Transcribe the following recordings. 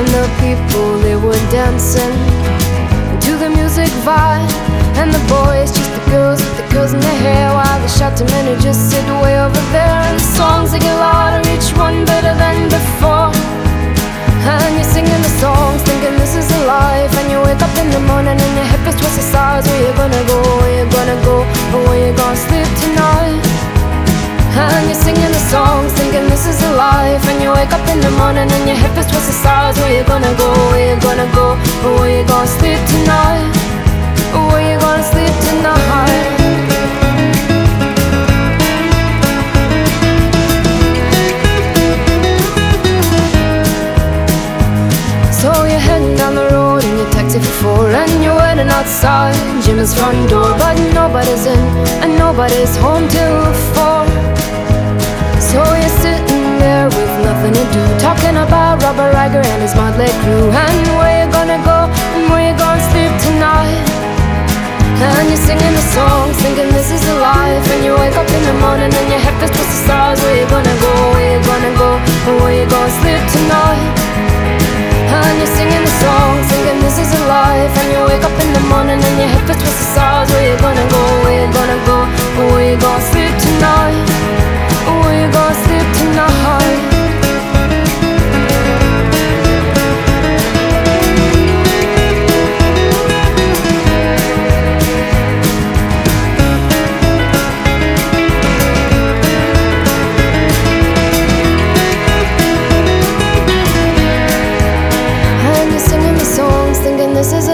And the people they were dancing to the music vibe, and the boys just the girls with the curls in their hair, while the shouting men just sit way over there, and the songs they get louder, each one better than before. And you're singing the songs, thinking this is a life. And you wake up in the morning and your hip is twisted sides. Where you gonna go? Where you gonna go? Or where you gonna sleep tonight? And you're singing the songs, thinking this is a life. And you wake up in the morning and your hip. Where you gonna go? Where you gonna go? Where you gonna sleep tonight? Where you gonna sleep tonight? So you're heading down the road in your taxi for four And you're waiting outside Jimmy's front door But nobody's in and nobody's home till four So there with nothing to do. Talking about Robert Riger and his motley crew. And where you gonna go? And where you gonna sleep tonight? And you're singing the songs, thinking this is a life. And you wake up in the morning and your head feels twisted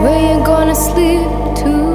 Where you gonna sleep tonight?